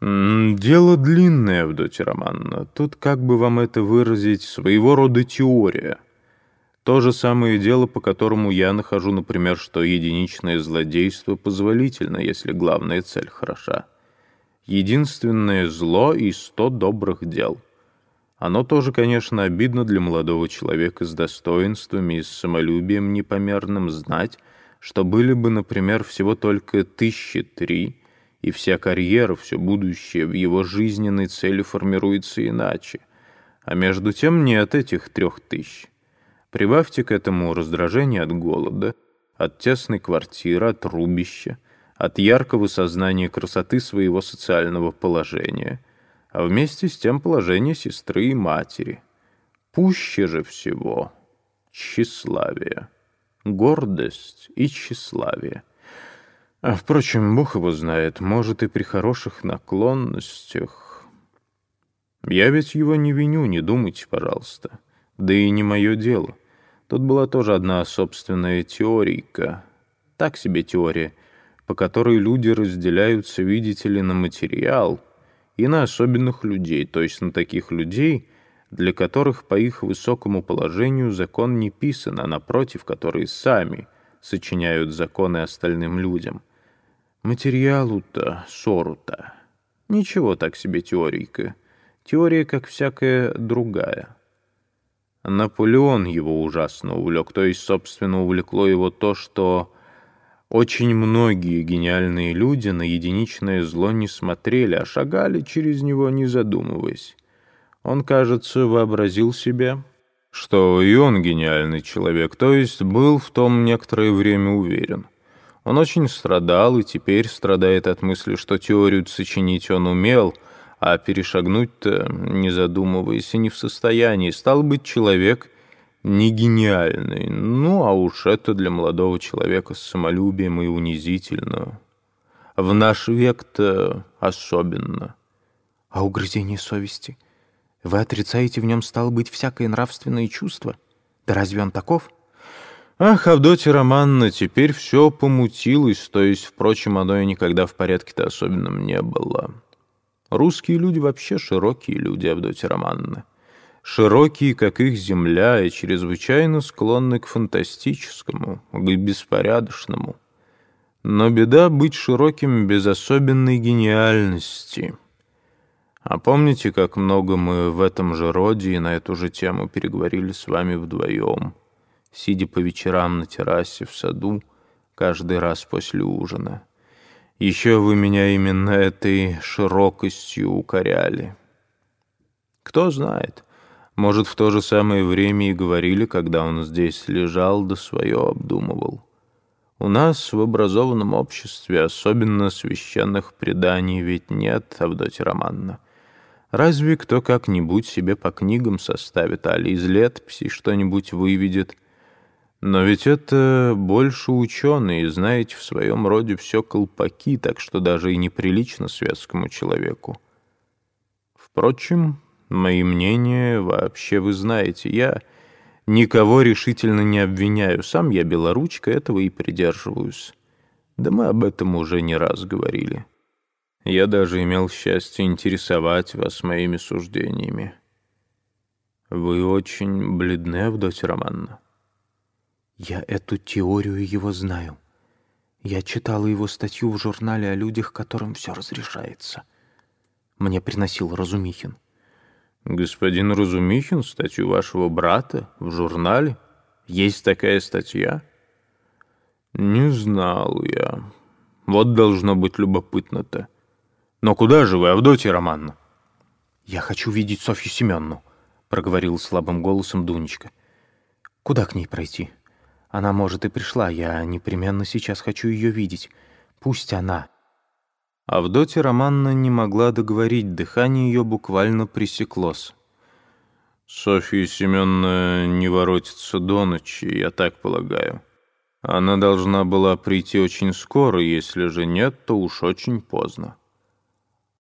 «Дело длинное, Авдотья Романна. Тут, как бы вам это выразить, своего рода теория. То же самое дело, по которому я нахожу, например, что единичное злодейство позволительно, если главная цель хороша. Единственное зло и сто добрых дел. Оно тоже, конечно, обидно для молодого человека с достоинствами и с самолюбием непомерным знать, что были бы, например, всего только тысячи три — и вся карьера, все будущее в его жизненной цели формируется иначе. А между тем нет этих трех тысяч. Прибавьте к этому раздражение от голода, от тесной квартиры, от рубища, от яркого сознания красоты своего социального положения, а вместе с тем положение сестры и матери. Пуще же всего тщеславие, гордость и тщеславие. А, впрочем, Бог его знает, может, и при хороших наклонностях. Я ведь его не виню, не думайте, пожалуйста. Да и не мое дело. Тут была тоже одна собственная теорийка. Так себе теория, по которой люди разделяются, видите ли, на материал и на особенных людей, то есть на таких людей, для которых по их высокому положению закон не писан, а напротив, которые сами сочиняют законы остальным людям. Материалу-то, ссору-то. Ничего так себе теорийка. Теория, как всякая другая. Наполеон его ужасно увлек, то есть, собственно, увлекло его то, что очень многие гениальные люди на единичное зло не смотрели, а шагали через него, не задумываясь. Он, кажется, вообразил себе, что и он гениальный человек, то есть был в том некоторое время уверен. Он очень страдал и теперь страдает от мысли, что теорию сочинить он умел, а перешагнуть-то, не задумываясь, и не в состоянии. Стал быть человек не гениальный. Ну, а уж это для молодого человека с самолюбием и унизительно. В наш век-то особенно. А угрызение совести? Вы отрицаете в нем, стало быть, всякое нравственное чувство? Да разве он таков?» Ах, Авдотья Романна, теперь все помутилось, то есть, впрочем, оно и никогда в порядке-то особенном не было. Русские люди вообще широкие люди, Авдотья Романна. Широкие, как их земля, и чрезвычайно склонны к фантастическому, к беспорядочному. Но беда быть широким без особенной гениальности. А помните, как много мы в этом же роде и на эту же тему переговорили с вами вдвоем? Сидя по вечерам на террасе в саду, каждый раз после ужина. Еще вы меня именно этой широкостью укоряли. Кто знает, может, в то же самое время и говорили, когда он здесь лежал да свое обдумывал. У нас в образованном обществе особенно священных преданий ведь нет, Авдотья Романна. Разве кто как-нибудь себе по книгам составит, али из летописей что-нибудь выведет — но ведь это больше ученые, знаете, в своем роде все колпаки, так что даже и неприлично светскому человеку. Впрочем, мои мнения вообще вы знаете. Я никого решительно не обвиняю. Сам я белоручка, этого и придерживаюсь. Да мы об этом уже не раз говорили. Я даже имел счастье интересовать вас моими суждениями. Вы очень бледны, Авдотья Романна. Я эту теорию его знаю. Я читала его статью в журнале о людях, которым все разрешается. Мне приносил Разумихин. Господин Разумихин, статью вашего брата в журнале? Есть такая статья? Не знал я. Вот должно быть любопытно-то. Но куда же вы, Авдотья Романна? Я хочу видеть Софью Семенну, проговорил слабым голосом Дунечка. Куда к ней пройти? Она, может, и пришла. Я непременно сейчас хочу ее видеть. Пусть она». Авдотья Романна не могла договорить, дыхание ее буквально пресеклось. «Софья Семеновна не воротится до ночи, я так полагаю. Она должна была прийти очень скоро, если же нет, то уж очень поздно».